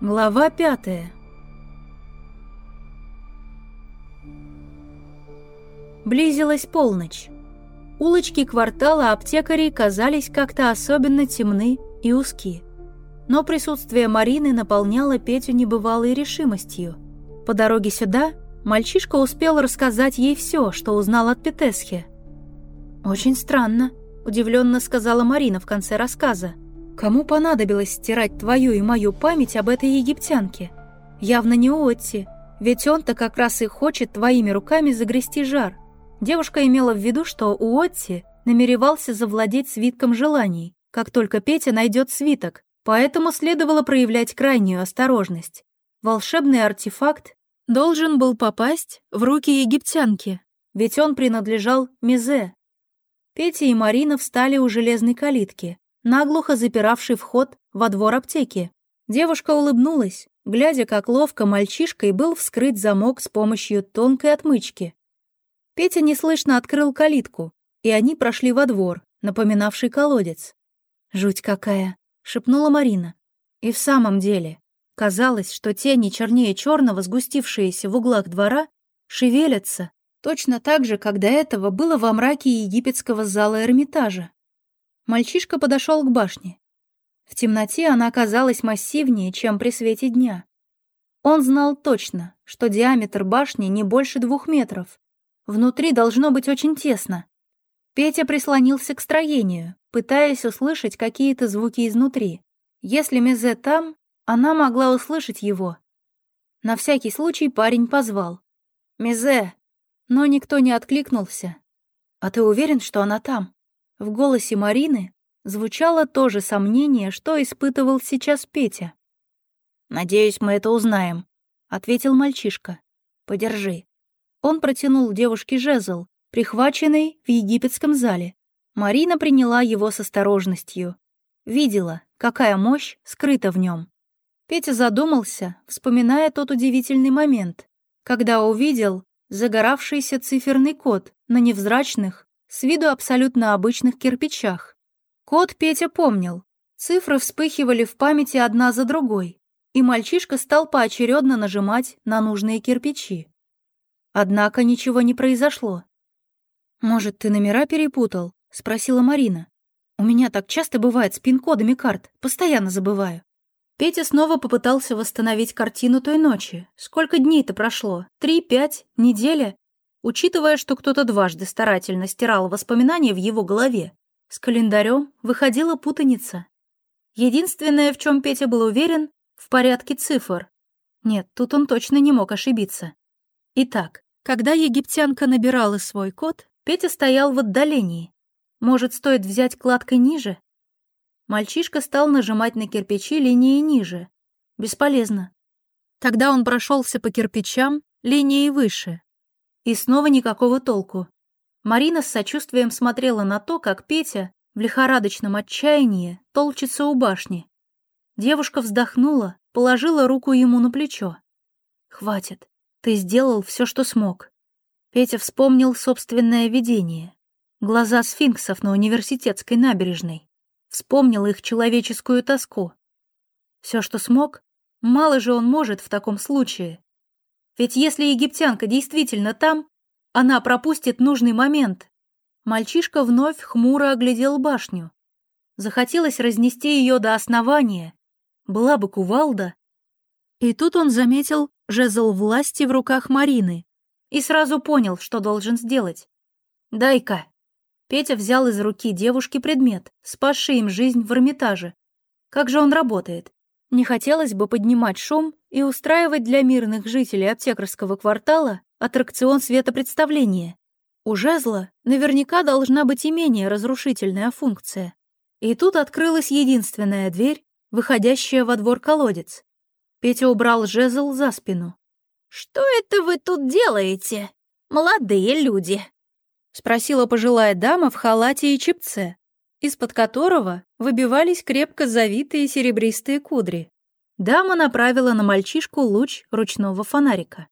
Глава пятая. Близилась полночь. Улочки квартала аптекарей казались как-то особенно темны и узки. Но присутствие Марины наполняло Петю небывалой решимостью. По дороге сюда мальчишка успел рассказать ей все, что узнал от Петесхи. «Очень странно», — удивленно сказала Марина в конце рассказа. Кому понадобилось стирать твою и мою память об этой египтянке? Явно не Отти, ведь он-то как раз и хочет твоими руками загрести жар. Девушка имела в виду, что у Отти намеревался завладеть свитком желаний, как только Петя найдет свиток, поэтому следовало проявлять крайнюю осторожность. Волшебный артефакт должен был попасть в руки египтянки, ведь он принадлежал Мизе. Петя и Марина встали у железной калитки, наглухо запиравший вход во двор аптеки. Девушка улыбнулась, глядя, как ловко мальчишкой был вскрыт замок с помощью тонкой отмычки. Петя неслышно открыл калитку, и они прошли во двор, напоминавший колодец. «Жуть какая!» — шепнула Марина. И в самом деле, казалось, что тени чернее черного, сгустившиеся в углах двора, шевелятся, точно так же, как до этого было во мраке египетского зала Эрмитажа. Мальчишка подошел к башне. В темноте она оказалась массивнее, чем при свете дня. Он знал точно, что диаметр башни не больше двух метров. Внутри должно быть очень тесно. Петя прислонился к строению, пытаясь услышать какие-то звуки изнутри. Если Мезе там, она могла услышать его. На всякий случай парень позвал. «Мезе!» Но никто не откликнулся. «А ты уверен, что она там?» В голосе Марины звучало то же сомнение, что испытывал сейчас Петя. «Надеюсь, мы это узнаем», — ответил мальчишка. «Подержи». Он протянул девушке жезл, прихваченный в египетском зале. Марина приняла его с осторожностью. Видела, какая мощь скрыта в нем. Петя задумался, вспоминая тот удивительный момент, когда увидел загоравшийся циферный код на невзрачных, с виду абсолютно обычных кирпичах. Код Петя помнил. Цифры вспыхивали в памяти одна за другой, и мальчишка стал поочередно нажимать на нужные кирпичи. Однако ничего не произошло. «Может, ты номера перепутал?» — спросила Марина. «У меня так часто бывает с пин-кодами карт, постоянно забываю». Петя снова попытался восстановить картину той ночи. Сколько дней-то прошло? Три, пять, неделя? Учитывая, что кто-то дважды старательно стирал воспоминания в его голове, с календарем выходила путаница. Единственное, в чем Петя был уверен, в порядке цифр. Нет, тут он точно не мог ошибиться. Итак, когда египтянка набирала свой код, Петя стоял в отдалении. Может, стоит взять кладкой ниже? Мальчишка стал нажимать на кирпичи линии ниже. Бесполезно. Тогда он прошелся по кирпичам линией выше, и снова никакого толку. Марина с сочувствием смотрела на то, как Петя в лихорадочном отчаянии толчется у башни. Девушка вздохнула, положила руку ему на плечо. «Хватит, ты сделал все, что смог». Петя вспомнил собственное видение. Глаза сфинксов на университетской набережной. Вспомнил их человеческую тоску. Все, что смог, мало же он может в таком случае. Ведь если египтянка действительно там, она пропустит нужный момент. Мальчишка вновь хмуро оглядел башню. Захотелось разнести ее до основания. Была бы кувалда. И тут он заметил жезл власти в руках Марины и сразу понял, что должен сделать. «Дай-ка». Петя взял из руки девушки предмет, спасший им жизнь в Эрмитаже. Как же он работает? Не хотелось бы поднимать шум и устраивать для мирных жителей аптекарского квартала аттракцион светопредставления. У жезла наверняка должна быть и менее разрушительная функция. И тут открылась единственная дверь, выходящая во двор колодец. Петя убрал жезл за спину. «Что это вы тут делаете, молодые люди?» — спросила пожилая дама в халате и чепце, из-под которого выбивались крепко завитые серебристые кудри. Дама направила на мальчишку луч ручного фонарика.